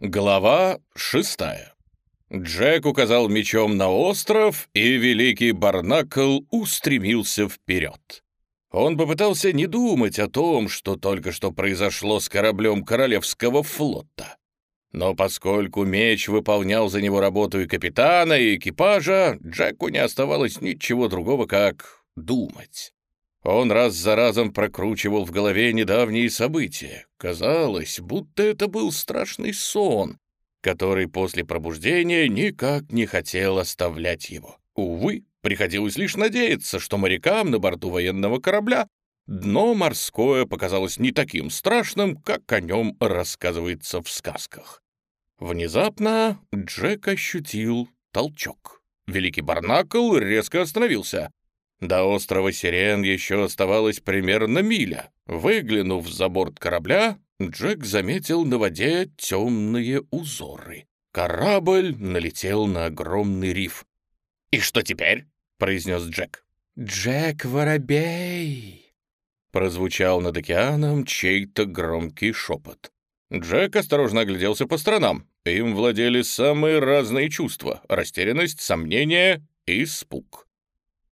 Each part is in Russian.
Глава шестая. Джек указал мечом на остров, и великий Барнакл устремился вперед. Он попытался не думать о том, что только что произошло с кораблем Королевского флота. Но поскольку меч выполнял за него работу и капитана, и экипажа, Джеку не оставалось ничего другого, как думать. Он раз за разом прокручивал в голове недавние события. Казалось, будто это был страшный сон, который после пробуждения никак не хотел оставлять его. Увы, приходилось лишь надеяться, что морякам на борту военного корабля дно морское показалось не таким страшным, как о нем рассказывается в сказках. Внезапно Джек ощутил толчок. Великий Барнакл резко остановился. До острова Сирен еще оставалось примерно миля. Выглянув за борт корабля, Джек заметил на воде темные узоры. Корабль налетел на огромный риф. «И что теперь?» — произнес Джек. «Джек Воробей!» Прозвучал над океаном чей-то громкий шепот. Джек осторожно огляделся по сторонам. Им владели самые разные чувства — растерянность, сомнение и испуг.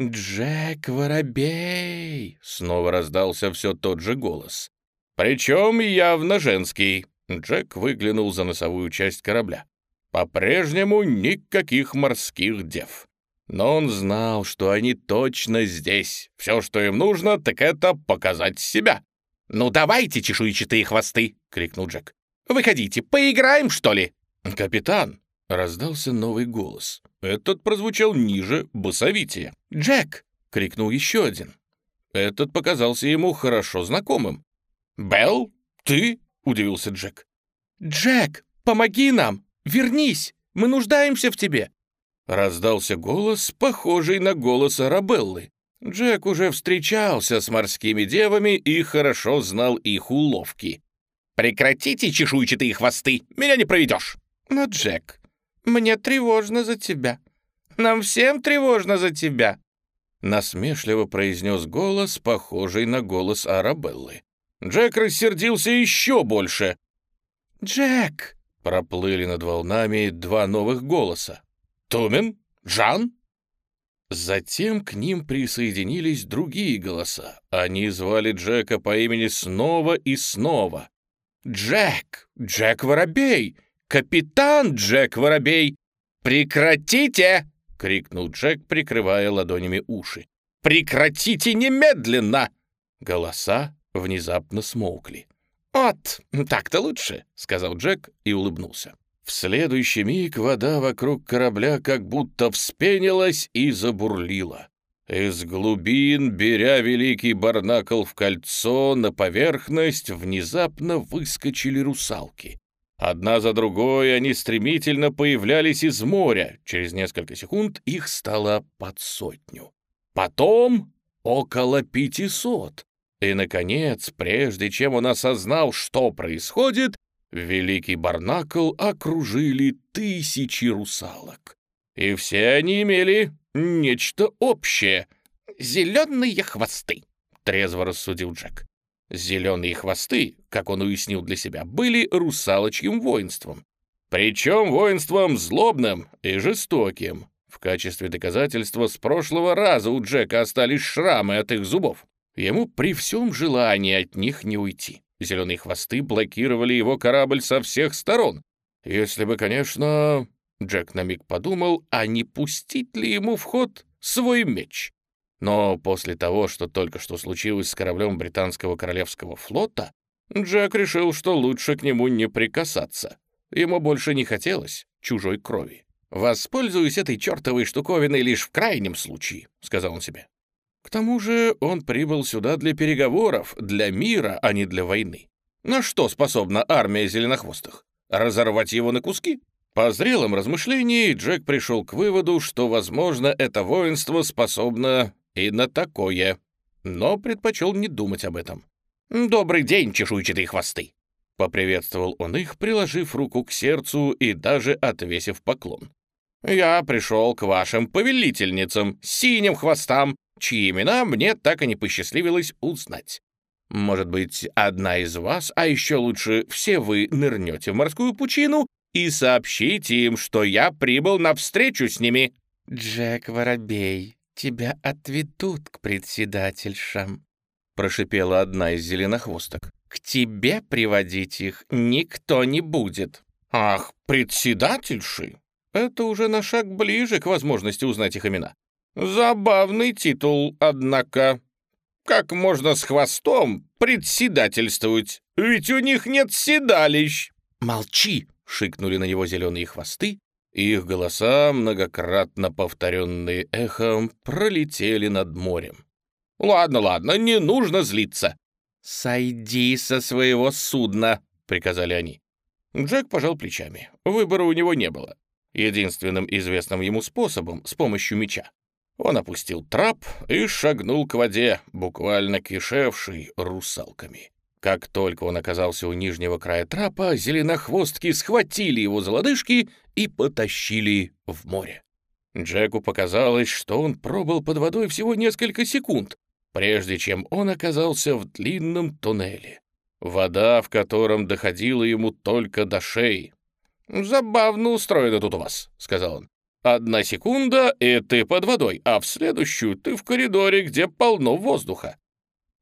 «Джек Воробей!» — снова раздался все тот же голос. Причем явно женский. Джек выглянул за носовую часть корабля. По-прежнему никаких морских дев. Но он знал, что они точно здесь. Все, что им нужно, так это показать себя. «Ну давайте, чешуйчатые хвосты!» — крикнул Джек. «Выходите, поиграем, что ли?» «Капитан!» — раздался новый голос. Этот прозвучал ниже, басовитее. «Джек!» — крикнул еще один. Этот показался ему хорошо знакомым. «Белл, ты?» — удивился Джек. «Джек, помоги нам! Вернись! Мы нуждаемся в тебе!» Раздался голос, похожий на голос Арабеллы. Джек уже встречался с морскими девами и хорошо знал их уловки. «Прекратите чешуйчатые хвосты! Меня не проведешь!» «Но, Джек, мне тревожно за тебя. Нам всем тревожно за тебя!» Насмешливо произнес голос, похожий на голос Арабеллы. Джек рассердился еще больше. «Джек!» — проплыли над волнами два новых голоса. «Тумен? Жан?» Затем к ним присоединились другие голоса. Они звали Джека по имени снова и снова. «Джек! Джек Воробей! Капитан Джек Воробей! Прекратите!» — крикнул Джек, прикрывая ладонями уши. «Прекратите немедленно!» Голоса внезапно смолкли. «Вот, так-то лучше», — сказал Джек и улыбнулся. В следующий миг вода вокруг корабля как будто вспенилась и забурлила. Из глубин, беря великий барнакл в кольцо, на поверхность внезапно выскочили русалки. Одна за другой они стремительно появлялись из моря. Через несколько секунд их стало под сотню. Потом около пятисот. И, наконец, прежде чем он осознал, что происходит, великий Барнакл окружили тысячи русалок. И все они имели нечто общее. «Зеленые хвосты», — трезво рассудил Джек. Зеленые хвосты, как он уяснил для себя, были русалочьим воинством. Причем воинством злобным и жестоким. В качестве доказательства с прошлого раза у Джека остались шрамы от их зубов. Ему при всем желании от них не уйти. Зеленые хвосты блокировали его корабль со всех сторон. Если бы, конечно... Джек на миг подумал, а не пустить ли ему в ход свой меч. Но после того, что только что случилось с кораблем британского королевского флота, Джек решил, что лучше к нему не прикасаться. Ему больше не хотелось чужой крови. «Воспользуюсь этой чертовой штуковиной лишь в крайнем случае», — сказал он себе. К тому же он прибыл сюда для переговоров, для мира, а не для войны. На что способна армия зеленохвостых? Разорвать его на куски? По зрелым размышлениям Джек пришел к выводу, что, возможно, это воинство способно и на такое, но предпочел не думать об этом. «Добрый день, чешуйчатые хвосты!» Поприветствовал он их, приложив руку к сердцу и даже отвесив поклон. «Я пришел к вашим повелительницам, синим хвостам, чьи имена мне так и не посчастливилось узнать. Может быть, одна из вас, а еще лучше все вы нырнете в морскую пучину и сообщите им, что я прибыл на встречу с ними». «Джек Воробей, тебя отведут к председательшам», — прошипела одна из зеленохвосток. «К тебе приводить их никто не будет». «Ах, председательши!» Это уже на шаг ближе к возможности узнать их имена. Забавный титул, однако. Как можно с хвостом председательствовать? Ведь у них нет седалищ. «Молчи!» — шикнули на него зеленые хвосты, их голоса, многократно повторенные эхом, пролетели над морем. «Ладно, ладно, не нужно злиться». «Сойди со своего судна», — приказали они. Джек пожал плечами. Выбора у него не было. Единственным известным ему способом — с помощью меча. Он опустил трап и шагнул к воде, буквально кишевшей русалками. Как только он оказался у нижнего края трапа, зеленохвостки схватили его за лодыжки и потащили в море. Джеку показалось, что он пробыл под водой всего несколько секунд, прежде чем он оказался в длинном туннеле. Вода, в котором доходила ему только до шеи. «Забавно устроено тут у вас», — сказал он. Одна секунда, и ты под водой, а в следующую ты в коридоре, где полно воздуха.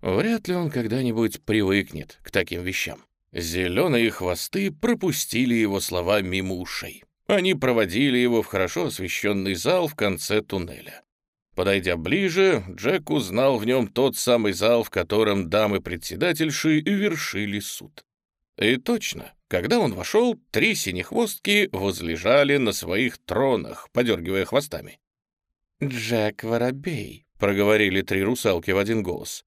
Вряд ли он когда-нибудь привыкнет к таким вещам. Зеленые хвосты пропустили его слова мимо ушей. Они проводили его в хорошо освещенный зал в конце туннеля. Подойдя ближе, Джек узнал в нем тот самый зал, в котором дамы-председательши вершили суд. И точно, когда он вошел, три синехвостки возлежали на своих тронах, подергивая хвостами. «Джек Воробей», — проговорили три русалки в один голос.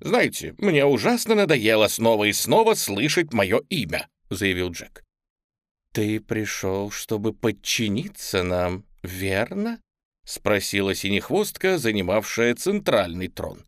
«Знаете, мне ужасно надоело снова и снова слышать мое имя», — заявил Джек. «Ты пришел, чтобы подчиниться нам, верно?» — спросила синехвостка, занимавшая центральный трон.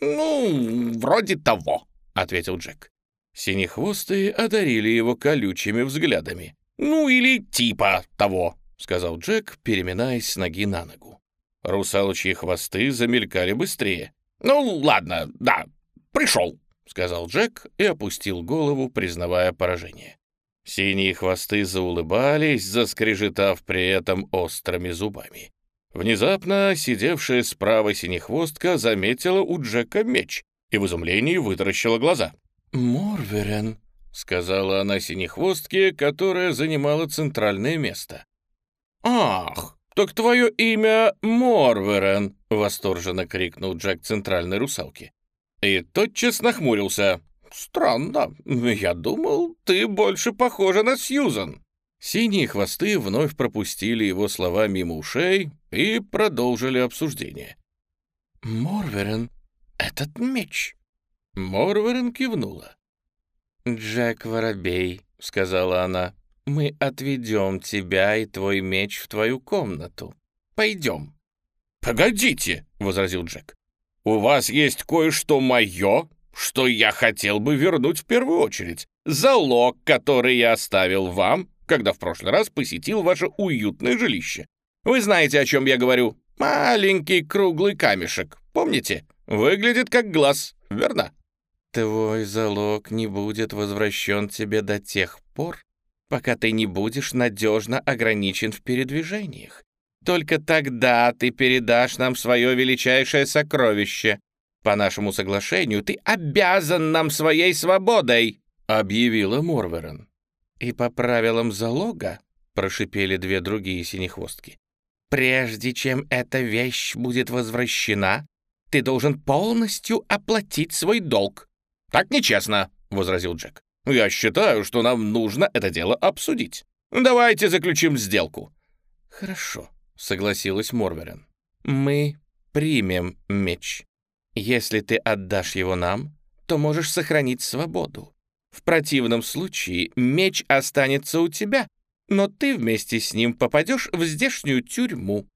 «Ну, вроде того», — ответил Джек. Синехвостые одарили его колючими взглядами. «Ну или типа того», — сказал Джек, переминаясь с ноги на ногу. Русалочьи хвосты замелькали быстрее. «Ну, ладно, да, пришел», — сказал Джек и опустил голову, признавая поражение. Синие хвосты заулыбались, заскрежетав при этом острыми зубами. Внезапно сидевшая справа синехвостка заметила у Джека меч и в изумлении вытаращила глаза. «Морверен», — сказала она синехвостке, которая занимала центральное место. «Ах, так твое имя Морверен!» — восторженно крикнул Джек центральной русалки. И тотчас нахмурился. «Странно, я думал, ты больше похожа на Сьюзан». Синие хвосты вновь пропустили его слова мимо ушей и продолжили обсуждение. «Морверен, этот меч!» Морверен кивнула. «Джек Воробей», — сказала она, — «мы отведем тебя и твой меч в твою комнату. Пойдем». «Погодите», — возразил Джек. «У вас есть кое-что мое, что я хотел бы вернуть в первую очередь. Залог, который я оставил вам, когда в прошлый раз посетил ваше уютное жилище. Вы знаете, о чем я говорю. Маленький круглый камешек, помните? Выглядит как глаз, верно?» Твой залог не будет возвращен тебе до тех пор, пока ты не будешь надежно ограничен в передвижениях. Только тогда ты передашь нам свое величайшее сокровище. По нашему соглашению ты обязан нам своей свободой», — объявила Морверен. «И по правилам залога», — прошипели две другие синехвостки, «прежде чем эта вещь будет возвращена, ты должен полностью оплатить свой долг». «Так нечестно», — возразил Джек. «Я считаю, что нам нужно это дело обсудить. Давайте заключим сделку». «Хорошо», — согласилась Морверен. «Мы примем меч. Если ты отдашь его нам, то можешь сохранить свободу. В противном случае меч останется у тебя, но ты вместе с ним попадешь в здешнюю тюрьму.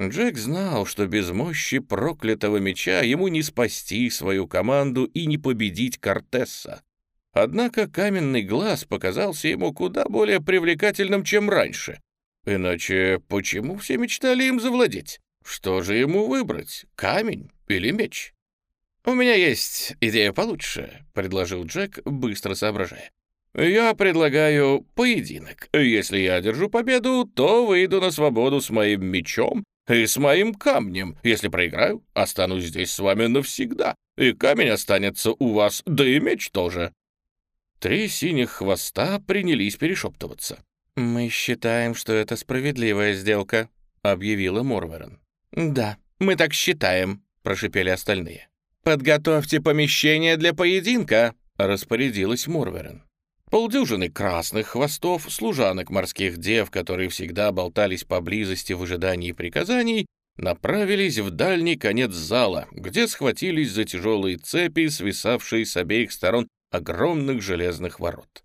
Джек знал, что без мощи проклятого меча ему не спасти свою команду и не победить Кортесса. Однако каменный глаз показался ему куда более привлекательным, чем раньше. Иначе почему все мечтали им завладеть? Что же ему выбрать, камень или меч? «У меня есть идея получше», — предложил Джек, быстро соображая. Я предлагаю поединок. Если я одержу победу, то выйду на свободу с моим мечом и с моим камнем. Если проиграю, останусь здесь с вами навсегда. И камень останется у вас, да и меч тоже». Три синих хвоста принялись перешептываться. «Мы считаем, что это справедливая сделка», — объявила Морверон. «Да, мы так считаем», — прошипели остальные. «Подготовьте помещение для поединка», — распорядилась Морверон. Полдюжины красных хвостов, служанок морских дев, которые всегда болтались поблизости в ожидании приказаний, направились в дальний конец зала, где схватились за тяжелые цепи, свисавшие с обеих сторон огромных железных ворот.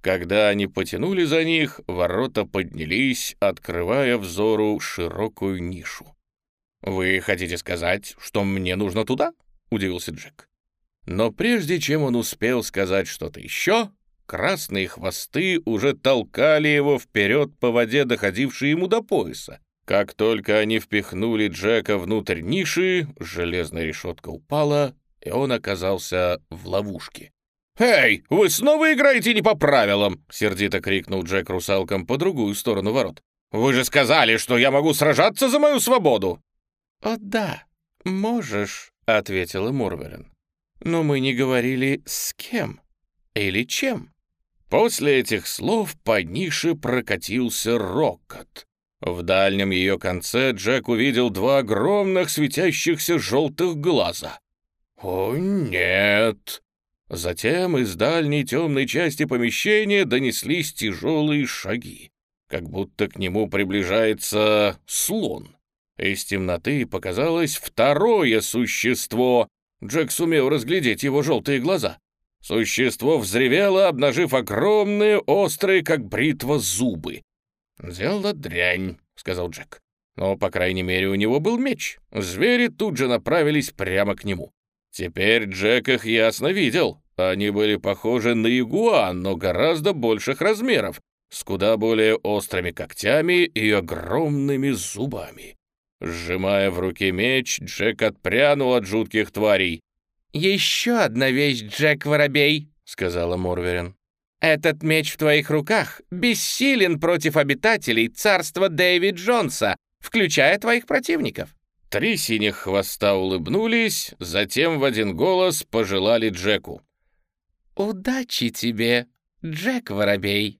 Когда они потянули за них, ворота поднялись, открывая взору широкую нишу. «Вы хотите сказать, что мне нужно туда?» — удивился Джек. Но прежде чем он успел сказать что-то еще, Красные хвосты уже толкали его вперед по воде, доходившей ему до пояса. Как только они впихнули Джека внутрь ниши, железная решетка упала, и он оказался в ловушке. «Эй, вы снова играете не по правилам!» — сердито крикнул Джек русалкам по другую сторону ворот. «Вы же сказали, что я могу сражаться за мою свободу!» «О да, можешь», — ответила Морверен. «Но мы не говорили с кем или чем». После этих слов по нише прокатился рокот. В дальнем ее конце Джек увидел два огромных светящихся желтых глаза. «О, нет!» Затем из дальней темной части помещения донеслись тяжелые шаги, как будто к нему приближается слон. Из темноты показалось второе существо. Джек сумел разглядеть его желтые глаза. Существо взревело, обнажив огромные, острые, как бритва, зубы. «Дело дрянь», — сказал Джек. Но, по крайней мере, у него был меч. Звери тут же направились прямо к нему. Теперь Джек их ясно видел. Они были похожи на игуан, но гораздо больших размеров, с куда более острыми когтями и огромными зубами. Сжимая в руке меч, Джек отпрянул от жутких тварей. «Еще одна вещь, Джек Воробей», — сказала Морверин. «Этот меч в твоих руках бессилен против обитателей царства Дэвид Джонса, включая твоих противников». Три синих хвоста улыбнулись, затем в один голос пожелали Джеку. «Удачи тебе, Джек Воробей!»